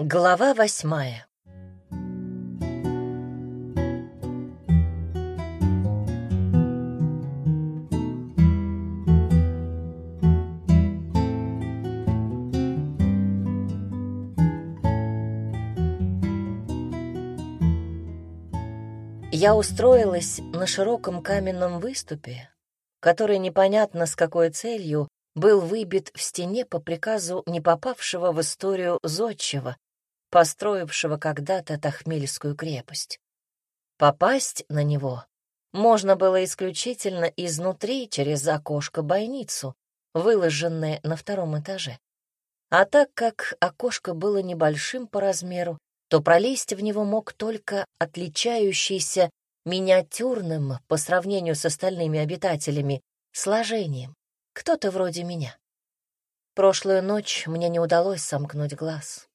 Глава восьмая. Я устроилась на широком каменном выступе, который непонятно с какой целью был выбит в стене по приказу не попавшего в историю зодчего, построившего когда-то Тахмельскую крепость. Попасть на него можно было исключительно изнутри через окошко-бойницу, выложенное на втором этаже. А так как окошко было небольшим по размеру, то пролезть в него мог только отличающийся миниатюрным по сравнению с остальными обитателями сложением, кто-то вроде меня. Прошлую ночь мне не удалось сомкнуть глаз.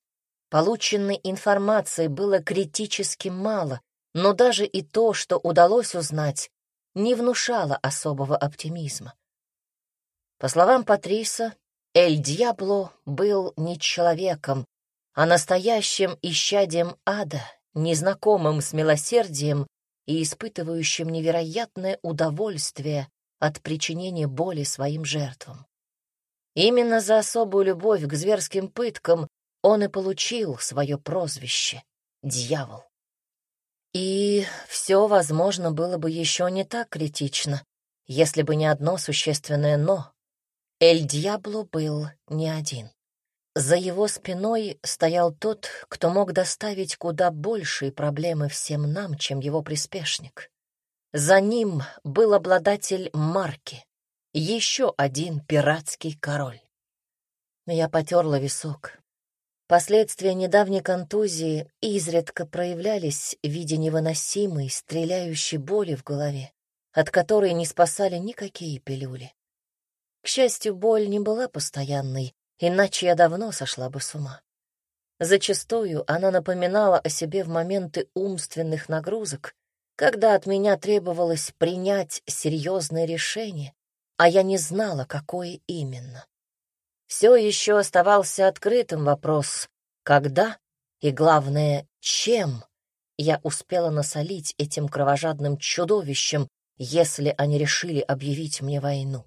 Полученной информации было критически мало, но даже и то, что удалось узнать, не внушало особого оптимизма. По словам Патриса, Эль Дьябло был не человеком, а настоящим исчадием ада, незнакомым с милосердием и испытывающим невероятное удовольствие от причинения боли своим жертвам. Именно за особую любовь к зверским пыткам он и получил свое прозвище — дьявол. И все, возможно, было бы еще не так критично, если бы не одно существенное «но». Эль Дьябло был не один. За его спиной стоял тот, кто мог доставить куда большие проблемы всем нам, чем его приспешник. За ним был обладатель марки, еще один пиратский король. Я потерла висок. Последствия недавней контузии изредка проявлялись в виде невыносимой, стреляющей боли в голове, от которой не спасали никакие пилюли. К счастью, боль не была постоянной, иначе я давно сошла бы с ума. Зачастую она напоминала о себе в моменты умственных нагрузок, когда от меня требовалось принять серьезное решение, а я не знала, какое именно. Все еще оставался открытым вопрос, когда и, главное, чем я успела насолить этим кровожадным чудовищем, если они решили объявить мне войну.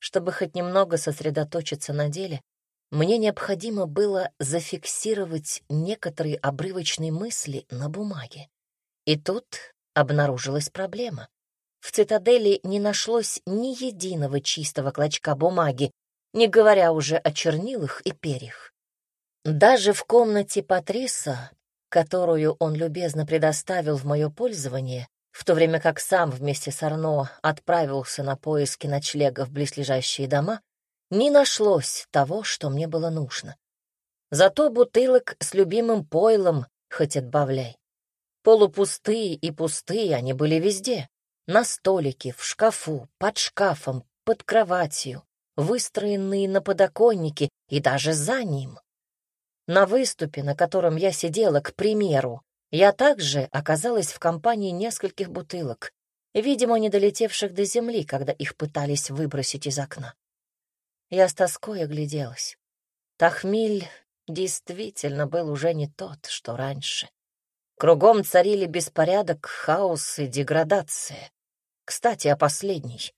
Чтобы хоть немного сосредоточиться на деле, мне необходимо было зафиксировать некоторые обрывочные мысли на бумаге. И тут обнаружилась проблема. В цитадели не нашлось ни единого чистого клочка бумаги, не говоря уже о чернилах и перьях. Даже в комнате Патриса, которую он любезно предоставил в мое пользование, в то время как сам вместе с Арно отправился на поиски ночлега в близлежащие дома, не нашлось того, что мне было нужно. Зато бутылок с любимым пойлом хоть отбавляй. Полупустые и пустые они были везде. На столике, в шкафу, под шкафом, под кроватью, выстроенные на подоконнике и даже за ним. На выступе, на котором я сидела, к примеру, я также оказалась в компании нескольких бутылок, видимо, не долетевших до земли, когда их пытались выбросить из окна. Я с тоской огляделась. Тахмиль действительно был уже не тот, что раньше. Кругом царили беспорядок, хаос и деградация. Кстати, о последней.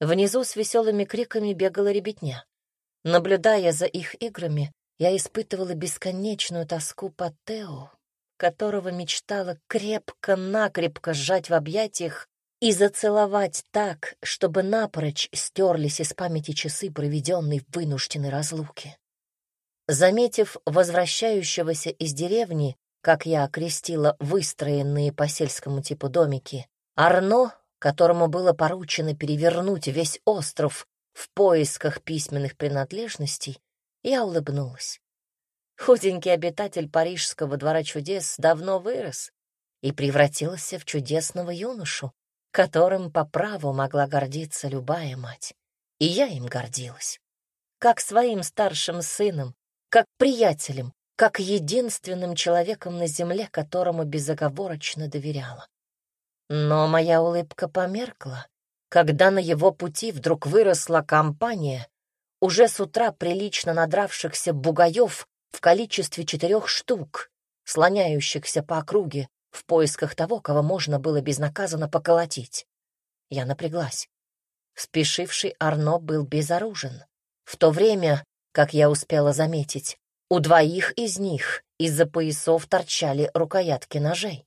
Внизу с веселыми криками бегала ребятня. Наблюдая за их играми, я испытывала бесконечную тоску по Тео, которого мечтала крепко-накрепко сжать в объятиях и зацеловать так, чтобы напрочь стерлись из памяти часы, проведенные в вынужденной разлуке. Заметив возвращающегося из деревни, как я окрестила выстроенные по сельскому типу домики, Арно, которому было поручено перевернуть весь остров в поисках письменных принадлежностей, я улыбнулась. Худенький обитатель парижского двора чудес давно вырос и превратился в чудесного юношу, которым по праву могла гордиться любая мать. И я им гордилась. Как своим старшим сыном, как приятелем, как единственным человеком на земле, которому безоговорочно доверяла. Но моя улыбка померкла, когда на его пути вдруг выросла компания уже с утра прилично надравшихся бугаев в количестве четырех штук, слоняющихся по округе в поисках того, кого можно было безнаказанно поколотить. Я напряглась. Спешивший Арно был безоружен, в то время, как я успела заметить, у двоих из них из-за поясов торчали рукоятки ножей.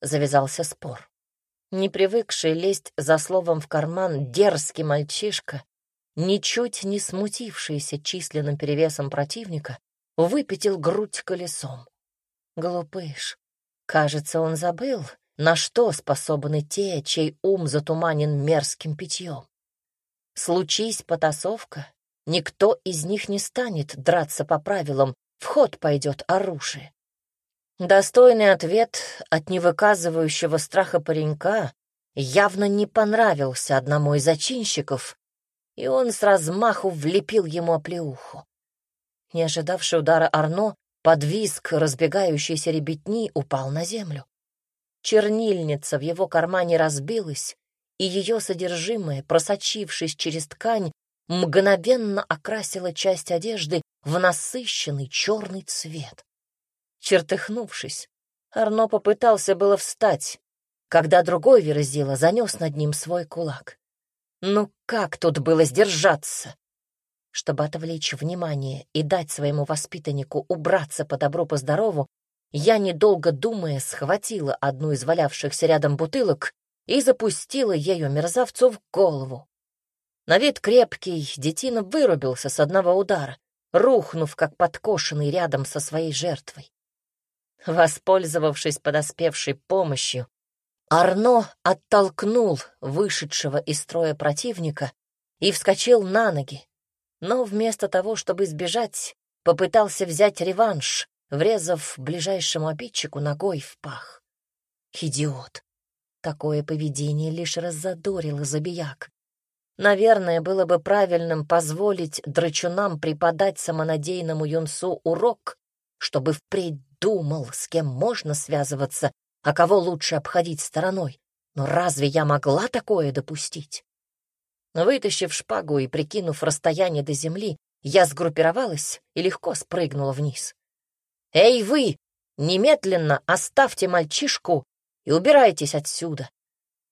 Завязался спор. Не привыкший лезть за словом в карман дерзкий мальчишка, ничуть не смутившийся численным перевесом противника, выпятил грудь колесом. Глупыш. Кажется, он забыл, на что способны те, чей ум затуманен мерзким питьем. Случись потасовка, никто из них не станет драться по правилам, в ход пойдет оружие. Достойный ответ от невыказывающего страха паренька явно не понравился одному из зачинщиков, и он с размаху влепил ему оплеуху. Не ожидавший удара Арно, под визг разбегающейся ребятни упал на землю. Чернильница в его кармане разбилась, и ее содержимое, просочившись через ткань, мгновенно окрасило часть одежды в насыщенный черный цвет. Чертыхнувшись, Арно попытался было встать, когда другой верзила занес над ним свой кулак. Ну как тут было сдержаться? Чтобы отвлечь внимание и дать своему воспитаннику убраться по добру, по здорову, я, недолго думая, схватила одну из валявшихся рядом бутылок и запустила ею мерзавцу в голову. На вид крепкий детина вырубился с одного удара, рухнув, как подкошенный рядом со своей жертвой. Воспользовавшись подоспевшей помощью, Арно оттолкнул вышедшего из строя противника и вскочил на ноги, но вместо того, чтобы избежать, попытался взять реванш, врезав ближайшему обидчику ногой в пах. Идиот! Такое поведение лишь раззадорило забияк. Наверное, было бы правильным позволить драчунам преподать самонадеянному юнцу урок, чтобы впредь думал, с кем можно связываться, а кого лучше обходить стороной. Но разве я могла такое допустить? Вытащив шпагу и прикинув расстояние до земли, я сгруппировалась и легко спрыгнула вниз. «Эй, вы! Немедленно оставьте мальчишку и убирайтесь отсюда!»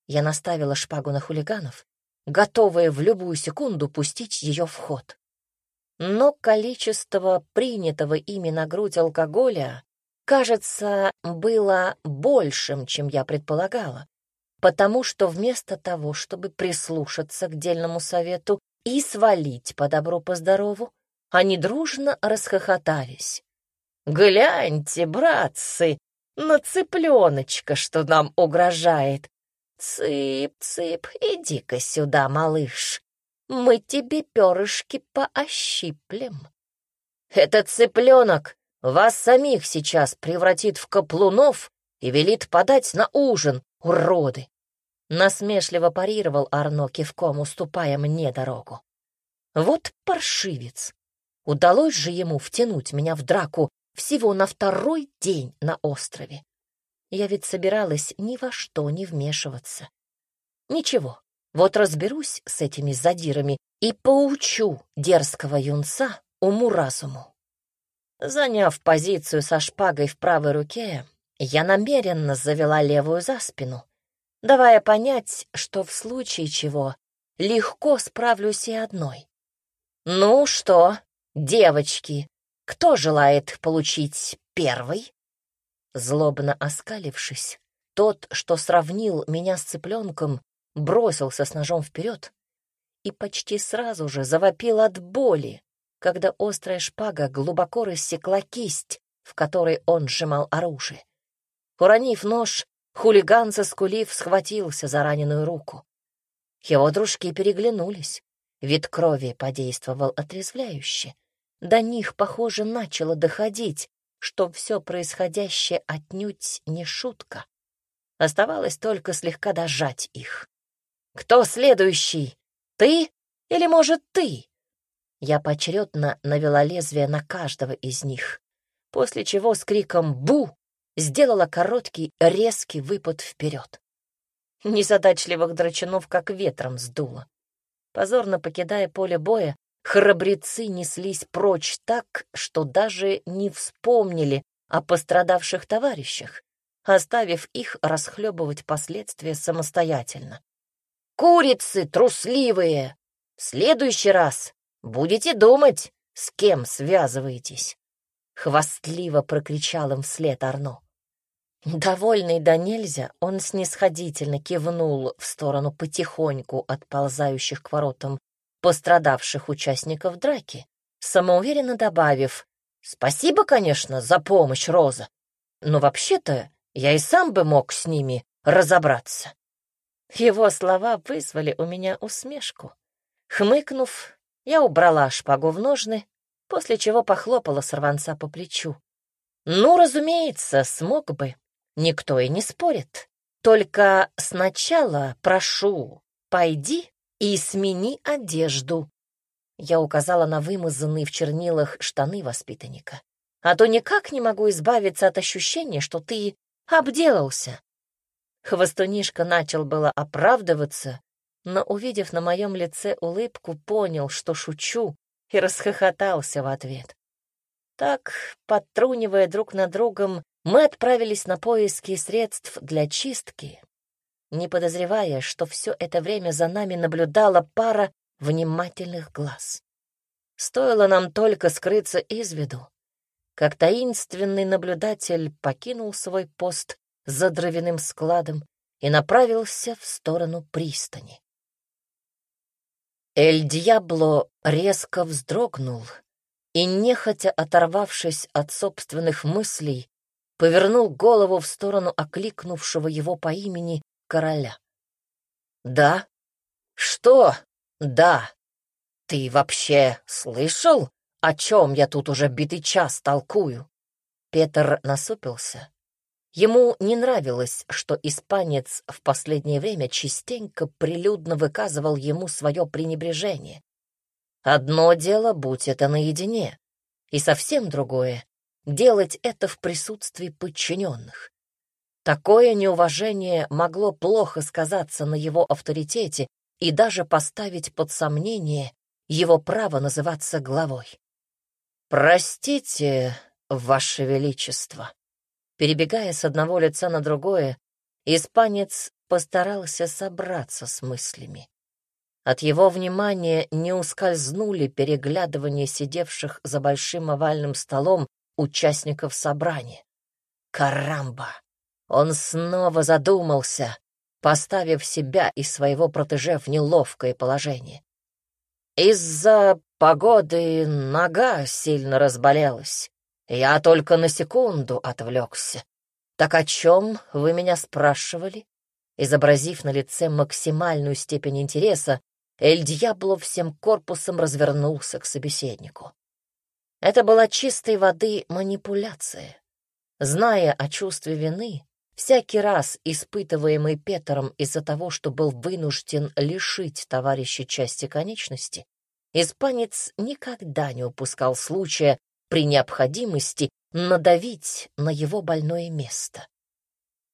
Я наставила шпагу на хулиганов, готовая в любую секунду пустить ее в ход. Но количество принятого ими на грудь алкоголя, кажется, было большим, чем я предполагала, потому что вместо того, чтобы прислушаться к дельному совету и свалить по добру, по они дружно расхохотались. «Гляньте, братцы, на цыпленочка, что нам угрожает! Цып-цып, иди-ка сюда, малыш!» мы тебе перышки поощиплем. Этот цыпленок вас самих сейчас превратит в каплунов и велит подать на ужин, уроды. Насмешливо парировал Арно кивком, уступая мне дорогу. Вот паршивец. Удалось же ему втянуть меня в драку всего на второй день на острове. Я ведь собиралась ни во что не вмешиваться. Ничего, вот разберусь с этими задирами и поучу дерзкого юнца уму-разуму. Заняв позицию со шпагой в правой руке, я намеренно завела левую за спину, давая понять, что в случае чего легко справлюсь и одной. «Ну что, девочки, кто желает получить первый?» Злобно оскалившись, тот, что сравнил меня с цыпленком, бросился с ножом вперед и почти сразу же завопил от боли, когда острая шпага глубоко рассекла кисть, в которой он сжимал оружие. Уронив нож, хулиган, заскулив, схватился за раненую руку. Его дружки переглянулись. Вид крови подействовал отрезвляюще. До них, похоже, начало доходить, что все происходящее отнюдь не шутка. Оставалось только слегка дожать их. «Кто следующий? Ты или, может, ты?» Я поочередно навела лезвие на каждого из них, после чего с криком «Бу!» сделала короткий, резкий выпад вперед. Незадачливых драчунов как ветром сдуло. Позорно покидая поле боя, храбрецы неслись прочь так, что даже не вспомнили о пострадавших товарищах, оставив их расхлебывать последствия самостоятельно. «Курицы трусливые! В следующий раз будете думать, с кем связываетесь!» Хвастливо прокричал им вслед Арно. Довольный до нельзя, он снисходительно кивнул в сторону потихоньку отползающих к воротам пострадавших участников драки, самоуверенно добавив «Спасибо, конечно, за помощь, Роза, но вообще-то я и сам бы мог с ними разобраться». Его слова вызвали у меня усмешку. Хмыкнув, я убрала шпагу в ножны, после чего похлопала сорванца по плечу. Ну, разумеется, смог бы. Никто и не спорит. Только сначала прошу, пойди и смени одежду. Я указала на вымазанные в чернилах штаны воспитанника. А то никак не могу избавиться от ощущения, что ты обделался. Хвостунишка начал было оправдываться, но, увидев на моем лице улыбку, понял, что шучу, и расхохотался в ответ. Так, подтрунивая друг над другом, мы отправились на поиски средств для чистки, не подозревая, что все это время за нами наблюдала пара внимательных глаз. Стоило нам только скрыться из виду, как таинственный наблюдатель покинул свой пост за дровяным складом и направился в сторону пристани. Эль Дьябло резко вздрогнул и, нехотя оторвавшись от собственных мыслей, повернул голову в сторону окликнувшего его по имени короля. «Да? Что? Да. Ты вообще слышал, о чем я тут уже битый час толкую?» Петр насупился Ему не нравилось, что испанец в последнее время частенько прилюдно выказывал ему свое пренебрежение. Одно дело, будь это наедине, и совсем другое — делать это в присутствии подчиненных. Такое неуважение могло плохо сказаться на его авторитете и даже поставить под сомнение его право называться главой. «Простите, Ваше Величество», Перебегая с одного лица на другое, испанец постарался собраться с мыслями. От его внимания не ускользнули переглядывания сидевших за большим овальным столом участников собрания. Карамба! Он снова задумался, поставив себя и своего протеже в неловкое положение. Из-за погоды нога сильно разболелась. Я только на секунду отвлекся. Так о чем вы меня спрашивали? Изобразив на лице максимальную степень интереса, Эль Дьябло всем корпусом развернулся к собеседнику. Это была чистой воды манипуляция. Зная о чувстве вины, всякий раз испытываемый Петером из-за того, что был вынужден лишить товарища части конечности, испанец никогда не упускал случая при необходимости надавить на его больное место.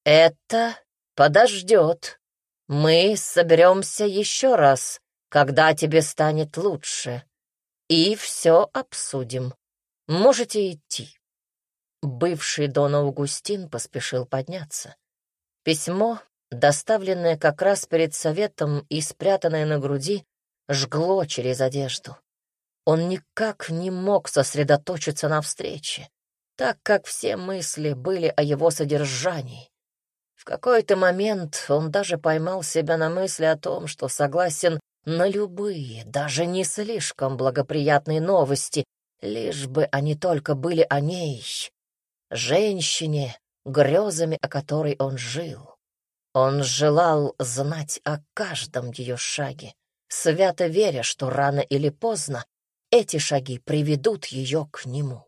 «Это подождет. Мы соберемся еще раз, когда тебе станет лучше, и все обсудим. Можете идти». Бывший Дон Августин поспешил подняться. Письмо, доставленное как раз перед советом и спрятанное на груди, жгло через одежду. Он никак не мог сосредоточиться на встрече, так как все мысли были о его содержании. В какой-то момент он даже поймал себя на мысли о том, что согласен на любые, даже не слишком благоприятные новости, лишь бы они только были о ней, женщине, грезами о которой он жил. Он желал знать о каждом ее шаге, свято веря, что рано или поздно эти шаги приведут ее к нему.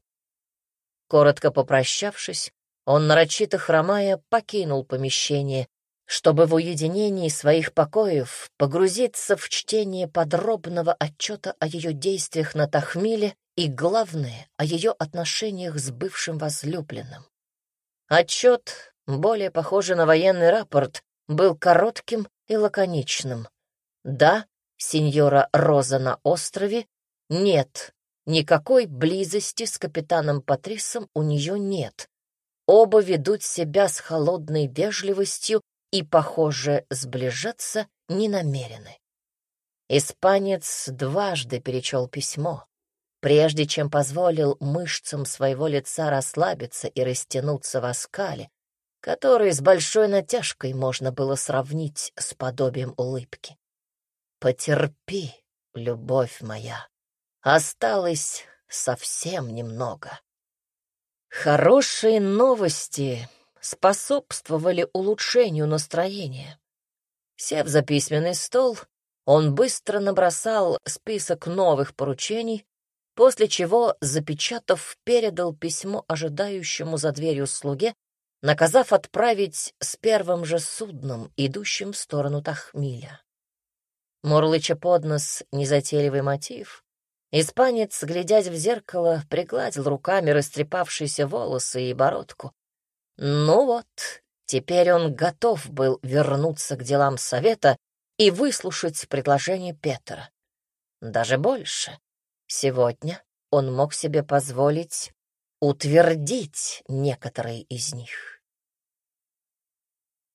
Коротко попрощавшись, он, нарочито хромая, покинул помещение, чтобы в уединении своих покоев погрузиться в чтение подробного отчета о ее действиях на Тахмиле и, главное, о ее отношениях с бывшим возлюбленным. Отчет, более похожий на военный рапорт, был коротким и лаконичным. Да, сеньора Роза на острове Нет, никакой близости с капитаном Патрисом у нее нет. Оба ведут себя с холодной вежливостью и, похоже, сближаться не намерены. Испанец дважды перечел письмо, прежде чем позволил мышцам своего лица расслабиться и растянуться в оскале, который с большой натяжкой можно было сравнить с подобием улыбки. «Потерпи, любовь моя, осталось совсем немного». Хорошие новости способствовали улучшению настроения. Сев за письменный стол, он быстро набросал список новых поручений, после чего, запечатав, передал письмо ожидающему за дверью слуге, наказав отправить с первым же судном, идущим в сторону Тахмиля. Мурлыча под нос незатейливый мотив, испанец, глядясь в зеркало, пригладил руками растрепавшиеся волосы и бородку. Ну вот, теперь он готов был вернуться к делам совета и выслушать предложение Петра. Даже больше. Сегодня он мог себе позволить утвердить некоторые из них.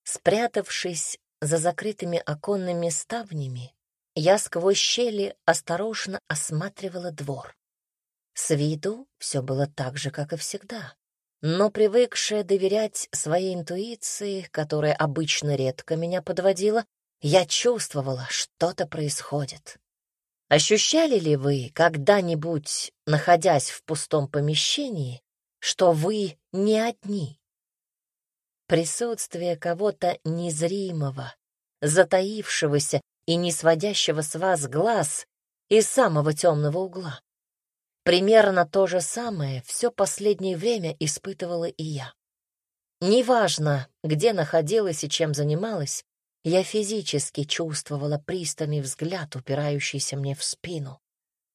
Спрятавшись за закрытыми оконными ставнями, я сквозь щели осторожно осматривала двор. С виду все было так же, как и всегда, но привыкшая доверять своей интуиции, которая обычно редко меня подводила, я чувствовала, что-то происходит. Ощущали ли вы когда-нибудь, находясь в пустом помещении, что вы не одни? Присутствие кого-то незримого, затаившегося и не сводящего с вас глаз из самого темного угла. Примерно то же самое все последнее время испытывала и я. Неважно, где находилась и чем занималась, я физически чувствовала пристальный взгляд, упирающийся мне в спину.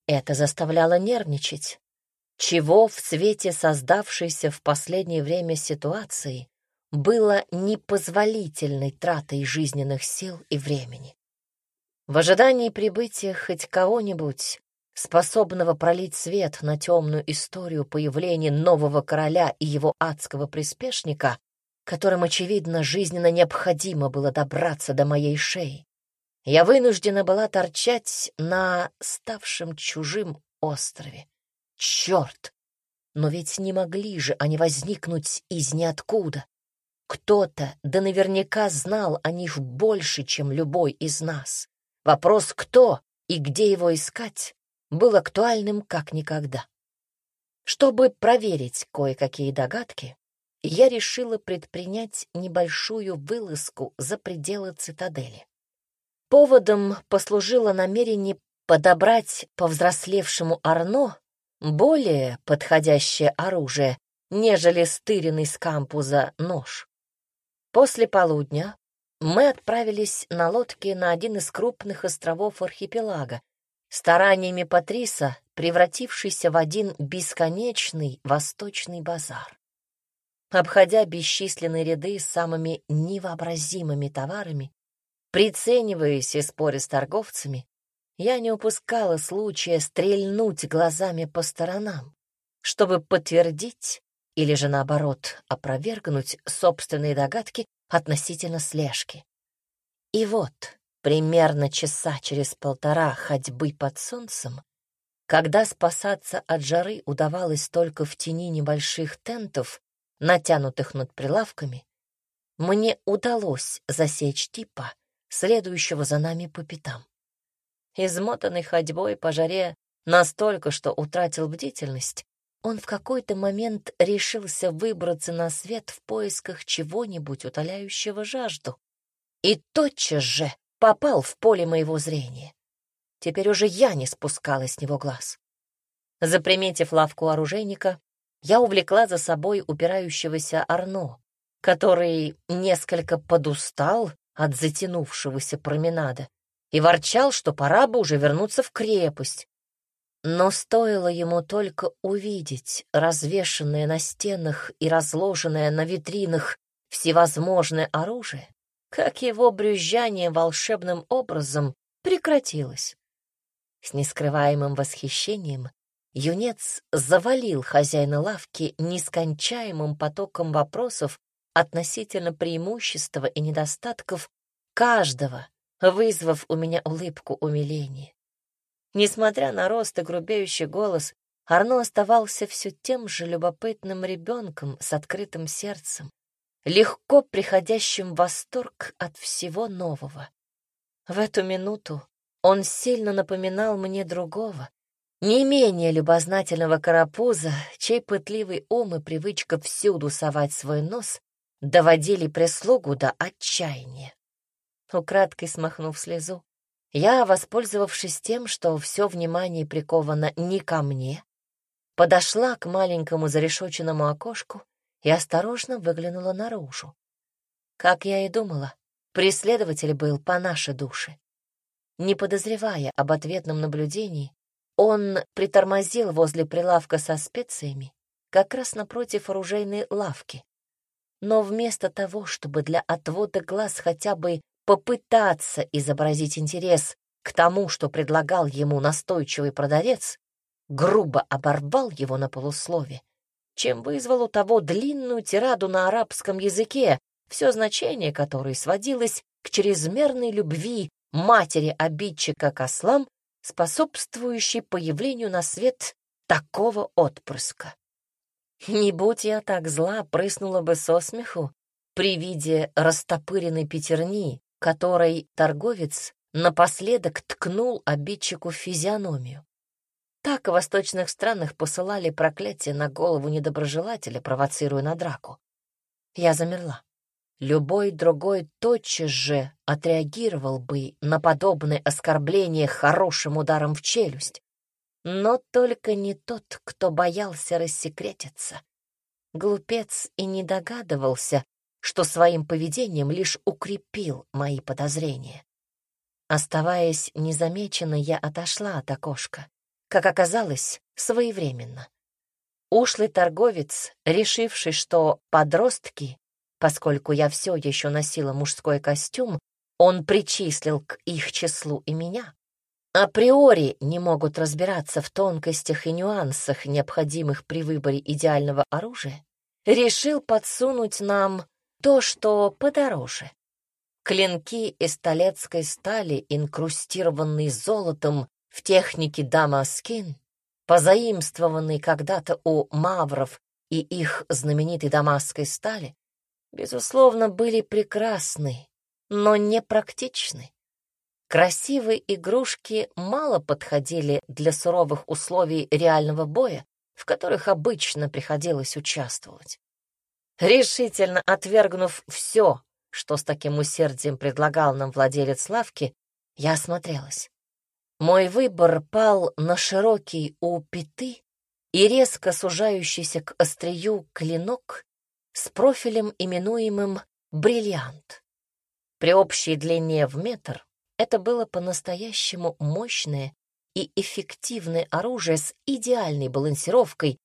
Это заставляло нервничать. Чего в свете создавшейся в последнее время ситуации было непозволительной тратой жизненных сил и времени. В ожидании прибытия хоть кого-нибудь, способного пролить свет на темную историю появления нового короля и его адского приспешника, которым, очевидно, жизненно необходимо было добраться до моей шеи. Я вынуждена была торчать на ставшем чужим острове. Черт! Но ведь не могли же они возникнуть из ниоткуда. Кто-то да наверняка знал о них больше, чем любой из нас. Вопрос «кто» и где его искать был актуальным как никогда. Чтобы проверить кое-какие догадки, я решила предпринять небольшую вылазку за пределы цитадели. Поводом послужило намерение подобрать повзрослевшему Арно более подходящее оружие, нежели стыренный с кампуза нож. После полудня мы отправились на лодке на один из крупных островов архипелага, стараниями Патриса, превратившийся в один бесконечный восточный базар. Обходя бесчисленные ряды с самыми невообразимыми товарами, прицениваясь и споря с торговцами, я не упускала случая стрельнуть глазами по сторонам, чтобы подтвердить или же, наоборот, опровергнуть собственные догадки относительно слежки. И вот, примерно часа через полтора ходьбы под солнцем, когда спасаться от жары удавалось только в тени небольших тентов, натянутых над прилавками, мне удалось засечь типа, следующего за нами по пятам. Измотанный ходьбой по жаре настолько, что утратил бдительность, он в какой-то момент решился выбраться на свет в поисках чего-нибудь утоляющего жажду. И тотчас же попал в поле моего зрения. Теперь уже я не спускала с него глаз. Заприметив лавку оружейника, я увлекла за собой упирающегося Арно, который несколько подустал от затянувшегося променада и ворчал, что пора бы уже вернуться в крепость. Но стоило ему только увидеть развешанное на стенах и разложенное на витринах всевозможное оружие, как его брюзжание волшебным образом прекратилось. С нескрываемым восхищением юнец завалил хозяина лавки нескончаемым потоком вопросов относительно преимущества и недостатков каждого, вызвав у меня улыбку умиления. Несмотря на рост и грубеющий голос, Арно оставался все тем же любопытным ребенком с открытым сердцем, легко приходящим в восторг от всего нового. В эту минуту он сильно напоминал мне другого, не менее любознательного карапуза, чей пытливый ум и привычка всюду совать свой нос доводили прислугу до отчаяния. Украдкой смахнув слезу, я, воспользовавшись тем, что все внимание приковано не ко мне, подошла к маленькому зарешоченному окошку и осторожно выглянула наружу. Как я и думала, преследователь был по нашей душе. Не подозревая об ответном наблюдении, он притормозил возле прилавка со специями, как раз напротив оружейной лавки. Но вместо того, чтобы для отвода глаз хотя бы попытаться изобразить интерес к тому, что предлагал ему настойчивый продавец, грубо оборвал его на полуслове, чем вызвал у того длинную тираду на арабском языке, все значение которой сводилось к чрезмерной любви матери обидчика к ослам, способствующей появлению на свет такого отпрыска. Не будь я так зла, прыснула бы со смеху при виде растопыренной пятерни, которой торговец напоследок ткнул обидчику физиономию. Так в восточных странах посылали проклятие на голову недоброжелателя, провоцируя на драку. Я замерла. Любой другой тотчас же отреагировал бы на подобное оскорбление хорошим ударом в челюсть. Но только не тот, кто боялся рассекретиться. Глупец и не догадывался, что своим поведением лишь укрепил мои подозрения. Оставаясь незамеченной, я отошла от окошка. Как оказалось, своевременно. Ушлый торговец, решивший, что подростки, поскольку я все еще носила мужской костюм, он причислил к их числу и меня, априори не могут разбираться в тонкостях и нюансах, необходимых при выборе идеального оружия, решил подсунуть нам то, что подороже. Клинки из талецкой стали, инкрустированные золотом в технике Дамаскин, позаимствованные когда-то у мавров и их знаменитой дамасской стали, безусловно, были прекрасны, но не практичны. Красивые игрушки мало подходили для суровых условий реального боя, в которых обычно приходилось участвовать. Решительно отвергнув все, что с таким усердием предлагал нам владелец лавки, я осмотрелась. Мой выбор пал на широкий у пяты и резко сужающийся к острию клинок с профилем, именуемым бриллиант. При общей длине в метр это было по-настоящему мощное и эффективное оружие с идеальной балансировкой,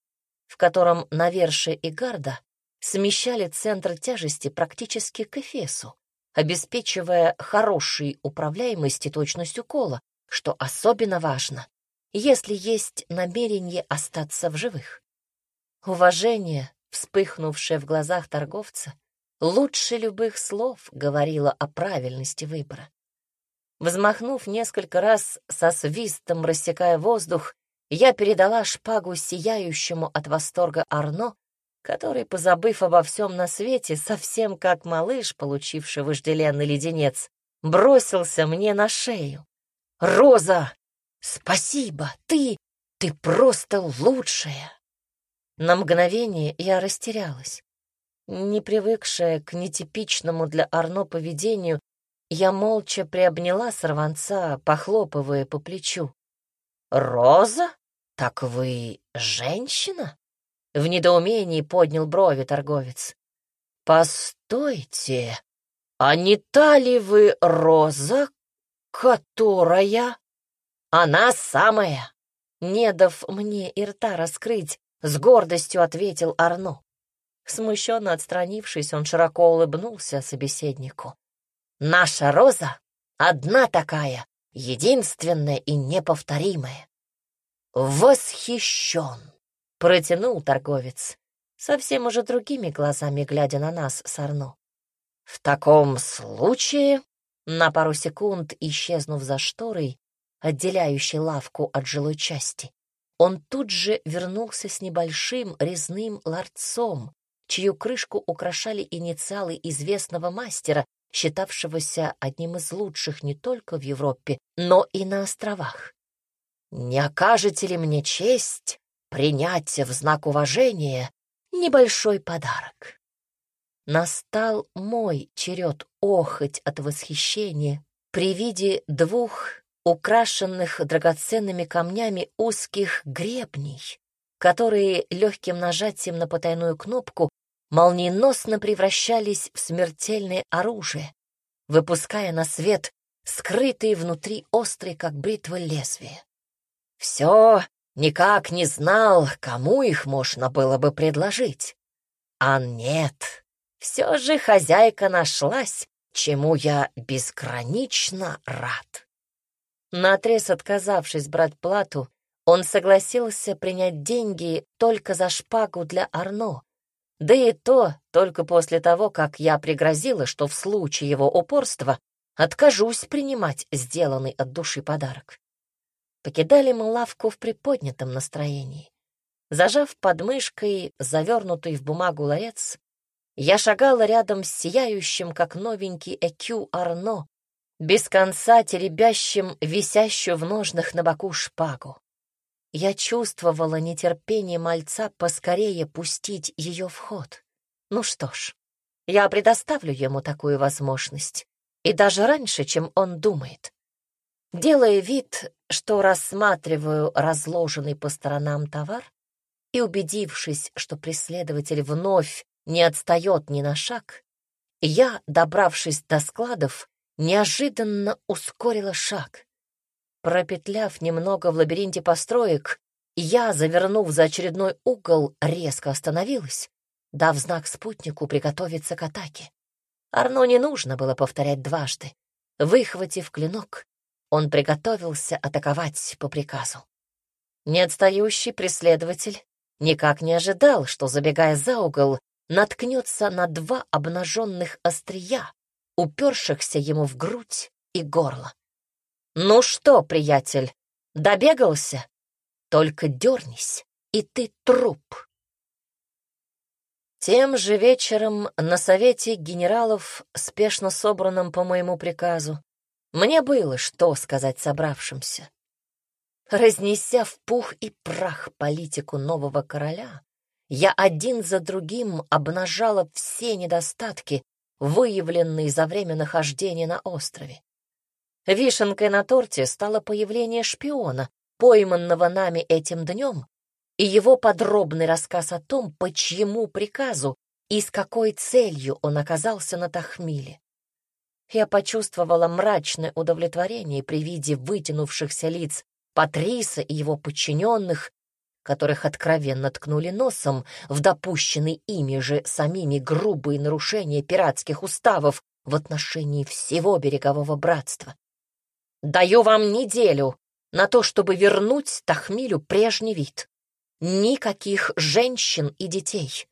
в котором навершие и гарда смещали центр тяжести практически к эфесу, обеспечивая хорошей управляемость и точность укола, что особенно важно, если есть намерение остаться в живых. Уважение, вспыхнувшее в глазах торговца, лучше любых слов говорило о правильности выбора. Взмахнув несколько раз со свистом, рассекая воздух, я передала шпагу сияющему от восторга Арно который, позабыв обо всем на свете, совсем как малыш, получивший вожделенный леденец, бросился мне на шею. «Роза, спасибо! Ты, ты просто лучшая!» На мгновение я растерялась. Не привыкшая к нетипичному для Арно поведению, я молча приобняла сорванца, похлопывая по плечу. «Роза? Так вы женщина?» В недоумении поднял брови торговец. «Постойте, а не та ли вы Роза, которая...» «Она самая!» Не дав мне и рта раскрыть, с гордостью ответил Арно. Смущенно отстранившись, он широко улыбнулся собеседнику. «Наша Роза одна такая, единственное и неповторимое. Восхищен, протянул торговец, совсем уже другими глазами глядя на нас с Арно. В таком случае, на пару секунд исчезнув за шторой, отделяющей лавку от жилой части, он тут же вернулся с небольшим резным ларцом, чью крышку украшали инициалы известного мастера, считавшегося одним из лучших не только в Европе, но и на островах. «Не окажете ли мне честь принять в знак уважения небольшой подарок?» Настал мой черед охоть от восхищения при виде двух украшенных драгоценными камнями узких гребней, которые легким нажатием на потайную кнопку молниеносно превращались в смертельное оружие, выпуская на свет скрытые внутри острые, как бритвы, лезвия. Все никак не знал, кому их можно было бы предложить. А нет, все же хозяйка нашлась, чему я безгранично рад. Наотрез отказавшись брать плату, он согласился принять деньги только за шпагу для Арно, да и то только после того, как я пригрозила, что в случае его упорства откажусь принимать сделанный от души подарок. Покидали мы лавку в приподнятом настроении. Зажав под мышкой завернутый в бумагу ларец, я шагала рядом с сияющим, как новенький Экю Арно, без конца теребящим висящую в ножнах на боку шпагу. Я чувствовала нетерпение мальца поскорее пустить ее в ход. Ну что ж, я предоставлю ему такую возможность, и даже раньше, чем он думает. Делая вид, что рассматриваю разложенный по сторонам товар, и убедившись, что преследователь вновь не отстает ни на шаг, я, добравшись до складов, неожиданно ускорила шаг. Пропетляв немного в лабиринте построек, я, завернув за очередной угол, резко остановилась, дав знак спутнику приготовиться к атаке. Арно не нужно было повторять дважды. Выхватив клинок, он приготовился атаковать по приказу. Неотстающий преследователь никак не ожидал, что, забегая за угол, наткнется на два обнаженных острия, упершихся ему в грудь и горло. «Ну что, приятель, добегался? Только дернись, и ты труп». Тем же вечером на совете генералов, спешно собранном по моему приказу, мне было что сказать собравшимся. Разнеся в пух и прах политику нового короля, я один за другим обнажала все недостатки, выявленный за время нахождения на острове. Вишенкой на торте стало появление шпиона, пойманного нами этим днем, и его подробный рассказ о том, по чьему приказу и с какой целью он оказался на Тахмиле. Я почувствовала мрачное удовлетворение при виде вытянувшихся лиц Патриса и его подчиненных, которых откровенно ткнули носом в допущенные ими же самими грубые нарушения пиратских уставов в отношении всего берегового братства. «Даю вам неделю на то, чтобы вернуть Тахмилю прежний вид. Никаких женщин и детей.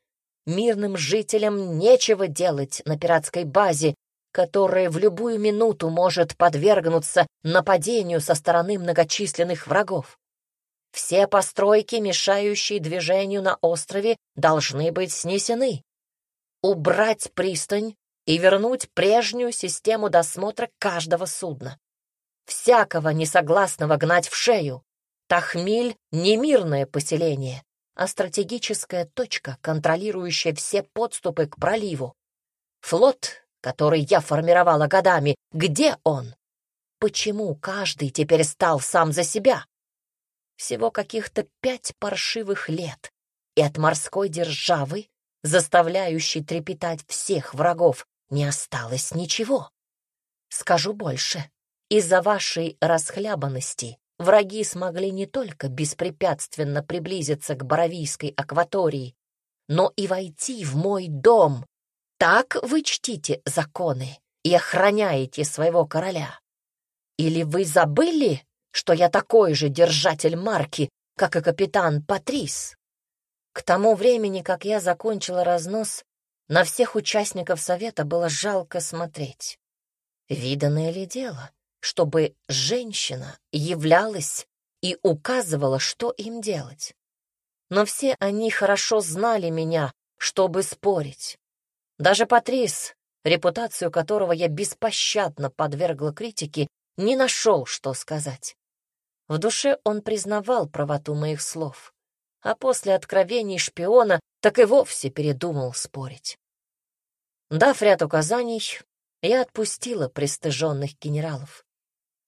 Мирным жителям нечего делать на пиратской базе, которая в любую минуту может подвергнуться нападению со стороны многочисленных врагов. Все постройки, мешающие движению на острове, должны быть снесены. Убрать пристань и вернуть прежнюю систему досмотра каждого судна. Всякого несогласного гнать в шею. Тахмиль — не мирное поселение, а стратегическая точка, контролирующая все подступы к проливу. Флот, который я формировала годами, где он? Почему каждый теперь стал сам за себя? всего каких-то пять паршивых лет, и от морской державы, заставляющей трепетать всех врагов, не осталось ничего. Скажу больше, из-за вашей расхлябанности враги смогли не только беспрепятственно приблизиться к Боровийской акватории, но и войти в мой дом. Так вы чтите законы и охраняете своего короля. Или вы забыли, что я такой же держатель марки, как и капитан Патрис?» К тому времени, как я закончила разнос, на всех участников совета было жалко смотреть. Виданное ли дело, чтобы женщина являлась и указывала, что им делать? Но все они хорошо знали меня, чтобы спорить. Даже Патрис, репутацию которого я беспощадно подвергла критике, не нашел, что сказать. В душе он признавал правоту моих слов а после откровений шпиона так и вовсе передумал спорить. Дав ряд указаний, я отпустила пристыженных генералов.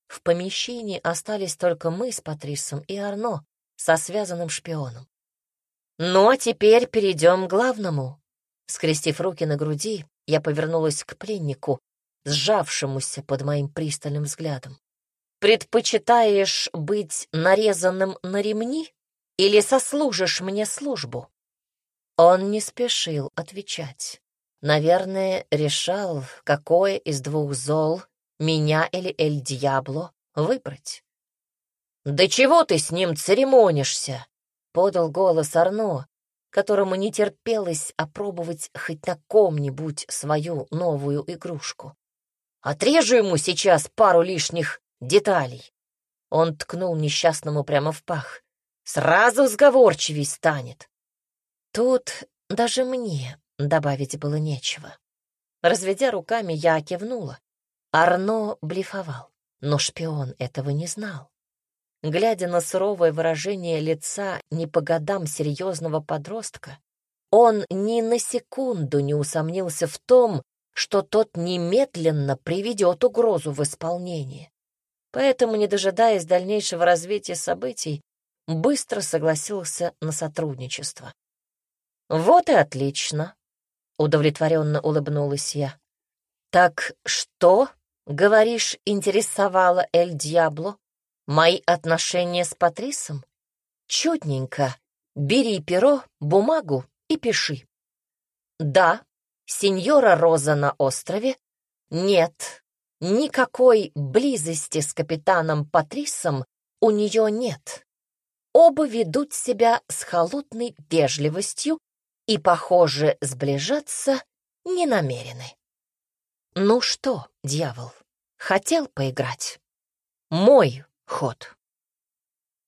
В помещении остались только мы с Патрисом и Арно со связанным шпионом. «Ну, а теперь перейдем к главному». Скрестив руки на груди, я повернулась к пленнику, сжавшемуся под моим пристальным взглядом. «Предпочитаешь быть нарезанным на ремни или сослужишь мне службу?» Он не спешил отвечать. Наверное, решал, какое из двух зол, меня или Эль Дьябло, выбрать. «Да чего ты с ним церемонишься?» — подал голос Арно, которому не терпелось опробовать хоть на ком-нибудь свою новую игрушку. «Отрежу ему сейчас пару лишних деталей». Он ткнул несчастному прямо в пах. Сразу сговорчивей станет. Тут даже мне добавить было нечего. Разведя руками, я кивнула. Арно блефовал, но шпион этого не знал. Глядя на суровое выражение лица не по годам серьезного подростка, он ни на секунду не усомнился в том, что тот немедленно приведет угрозу в исполнение. Поэтому, не дожидаясь дальнейшего развития событий, быстро согласился на сотрудничество. «Вот и отлично», — удовлетворенно улыбнулась я. «Так что, говоришь, интересовало Эль Дьябло? Мои отношения с Патрисом? Чудненько. Бери перо, бумагу и пиши». «Да, сеньора Роза на острове? Нет, никакой близости с капитаном Патрисом у нее нет. Оба ведут себя с холодной вежливостью и, похоже, сближаться не намерены. Ну что, дьявол, хотел поиграть? Мой ход.